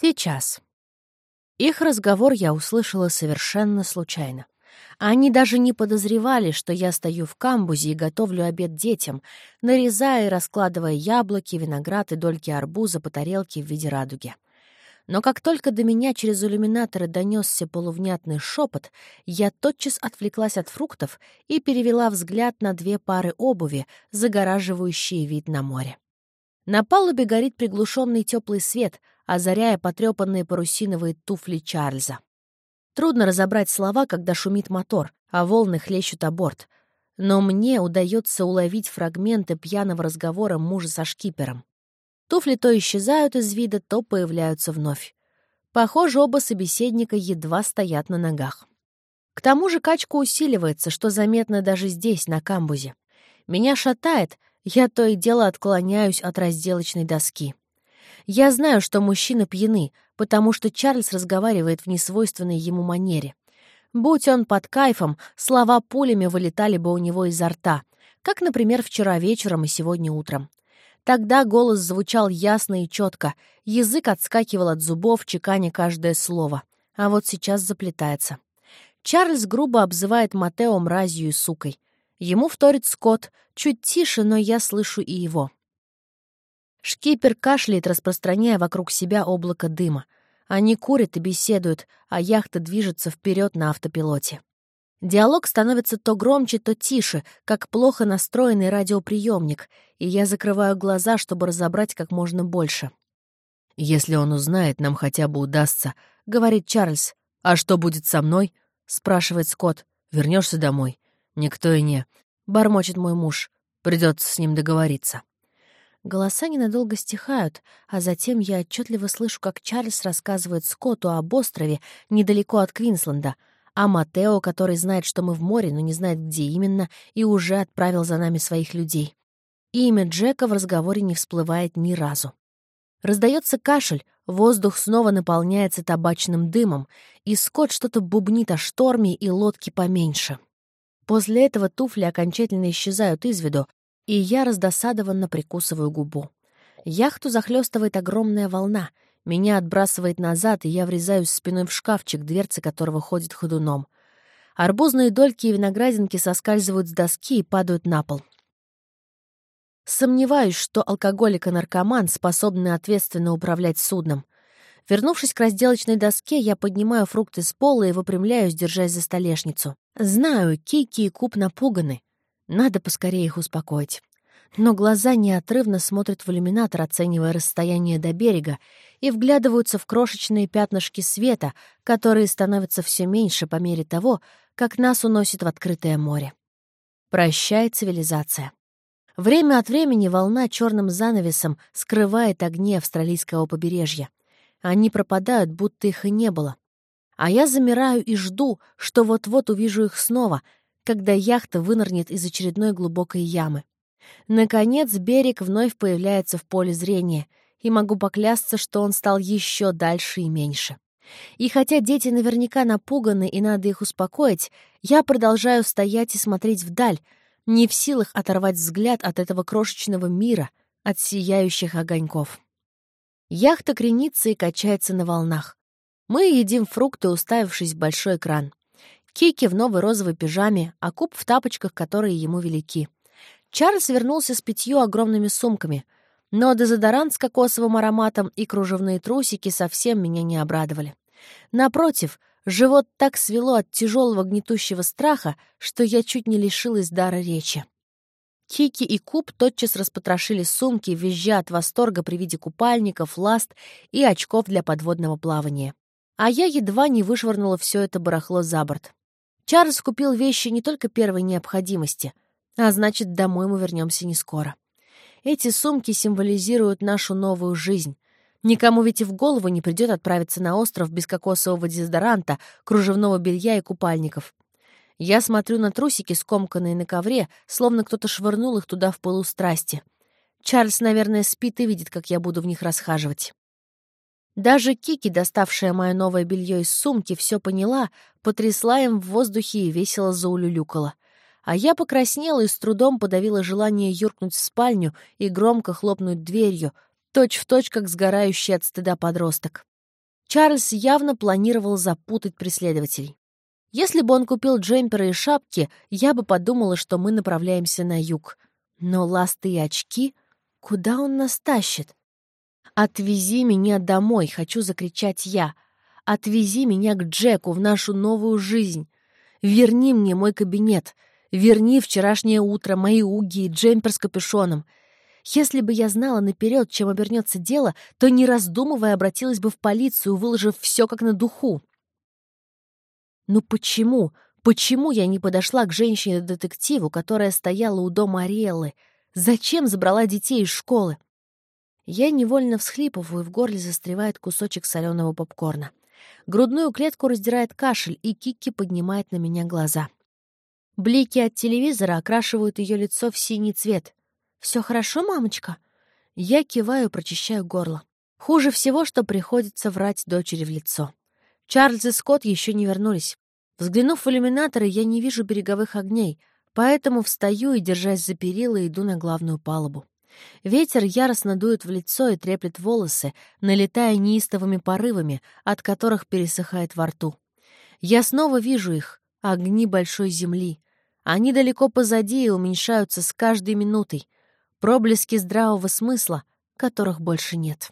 Сейчас. Их разговор я услышала совершенно случайно. Они даже не подозревали, что я стою в камбузе и готовлю обед детям, нарезая и раскладывая яблоки, виноград и дольки арбуза по тарелке в виде радуги. Но как только до меня через иллюминаторы донесся полувнятный шепот, я тотчас отвлеклась от фруктов и перевела взгляд на две пары обуви, загораживающие вид на море. На палубе горит приглушенный теплый свет, озаряя потрепанные парусиновые туфли Чарльза. Трудно разобрать слова, когда шумит мотор, а волны хлещут о борт. Но мне удается уловить фрагменты пьяного разговора мужа со шкипером. Туфли то исчезают из вида, то появляются вновь. Похоже, оба собеседника едва стоят на ногах. К тому же качка усиливается, что заметно даже здесь, на камбузе. Меня шатает, я то и дело отклоняюсь от разделочной доски. Я знаю, что мужчины пьяны, потому что Чарльз разговаривает в несвойственной ему манере. Будь он под кайфом, слова пулями вылетали бы у него изо рта, как, например, вчера вечером и сегодня утром. Тогда голос звучал ясно и четко, язык отскакивал от зубов, чеканя каждое слово. А вот сейчас заплетается. Чарльз грубо обзывает Матео мразью и сукой. Ему вторит Скотт, чуть тише, но я слышу и его. Шкипер кашляет, распространяя вокруг себя облако дыма. Они курят и беседуют, а яхта движется вперед на автопилоте. Диалог становится то громче, то тише, как плохо настроенный радиоприемник, и я закрываю глаза, чтобы разобрать как можно больше. «Если он узнает, нам хотя бы удастся», — говорит Чарльз. «А что будет со мной?» — спрашивает Скотт. Вернешься домой?» «Никто и не...» — бормочет мой муж. Придется с ним договориться. Голоса ненадолго стихают, а затем я отчетливо слышу, как Чарльз рассказывает Скотту об острове недалеко от Квинсленда — а Матео, который знает, что мы в море, но не знает, где именно, и уже отправил за нами своих людей. И имя Джека в разговоре не всплывает ни разу. Раздается кашель, воздух снова наполняется табачным дымом, и Скотт что-то бубнит о шторме и лодке поменьше. После этого туфли окончательно исчезают из виду, и я раздосадованно прикусываю губу. Яхту захлестывает огромная волна — меня отбрасывает назад, и я врезаюсь спиной в шкафчик, дверцы которого ходит ходуном. Арбузные дольки и виноградинки соскальзывают с доски и падают на пол. Сомневаюсь, что алкоголик и наркоман способны ответственно управлять судном. Вернувшись к разделочной доске, я поднимаю фрукты с пола и выпрямляюсь, держась за столешницу. Знаю, Кики и Куб напуганы. Надо поскорее их успокоить но глаза неотрывно смотрят в иллюминатор, оценивая расстояние до берега, и вглядываются в крошечные пятнышки света, которые становятся все меньше по мере того, как нас уносит в открытое море. Прощай, цивилизация. Время от времени волна черным занавесом скрывает огни австралийского побережья. Они пропадают, будто их и не было. А я замираю и жду, что вот-вот увижу их снова, когда яхта вынырнет из очередной глубокой ямы. Наконец, берег вновь появляется в поле зрения, и могу поклясться, что он стал еще дальше и меньше. И хотя дети наверняка напуганы и надо их успокоить, я продолжаю стоять и смотреть вдаль, не в силах оторвать взгляд от этого крошечного мира, от сияющих огоньков. Яхта кренится и качается на волнах. Мы едим фрукты, уставившись в большой экран. Кики в новой розовой пижаме, а Куб в тапочках, которые ему велики. Чарльз вернулся с пятью огромными сумками, но дезодорант с кокосовым ароматом и кружевные трусики совсем меня не обрадовали. Напротив, живот так свело от тяжелого гнетущего страха, что я чуть не лишилась дара речи. Кики и Куб тотчас распотрошили сумки, визжа от восторга при виде купальников, ласт и очков для подводного плавания. А я едва не вышвырнула все это барахло за борт. Чарльз купил вещи не только первой необходимости — а значит, домой мы вернемся не скоро. Эти сумки символизируют нашу новую жизнь. Никому ведь и в голову не придет отправиться на остров без кокосового дезодоранта, кружевного белья и купальников. Я смотрю на трусики, скомканные на ковре, словно кто-то швырнул их туда в полустрасти. Чарльз, наверное, спит и видит, как я буду в них расхаживать. Даже Кики, доставшая мое новое белье из сумки, все поняла, потрясла им в воздухе и весело заулюлюкала а я покраснела и с трудом подавила желание юркнуть в спальню и громко хлопнуть дверью, точь-в-точь, как сгорающий от стыда подросток. Чарльз явно планировал запутать преследователей. Если бы он купил джемперы и шапки, я бы подумала, что мы направляемся на юг. Но ласты и очки? Куда он нас тащит? «Отвези меня домой!» — хочу закричать я. «Отвези меня к Джеку в нашу новую жизнь! Верни мне мой кабинет! Верни вчерашнее утро, мои уги и джемпер с капюшоном!» Если бы я знала наперед, чем обернется дело, то, не раздумывая, обратилась бы в полицию, выложив все как на духу. Ну почему? Почему я не подошла к женщине-детективу, которая стояла у дома Ариэллы? Зачем забрала детей из школы? Я невольно всхлипываю, в горле застревает кусочек соленого попкорна. Грудную клетку раздирает кашель, и Кикки поднимает на меня глаза. Блики от телевизора окрашивают ее лицо в синий цвет. «Все хорошо, мамочка?» Я киваю, прочищаю горло. Хуже всего, что приходится врать дочери в лицо. Чарльз и Скотт еще не вернулись. Взглянув в иллюминаторы, я не вижу береговых огней, поэтому встаю и, держась за перила, иду на главную палубу. Ветер яростно дует в лицо и треплет волосы, налетая неистовыми порывами, от которых пересыхает во рту. Я снова вижу их, огни большой земли. Они далеко позади и уменьшаются с каждой минутой. Проблески здравого смысла, которых больше нет.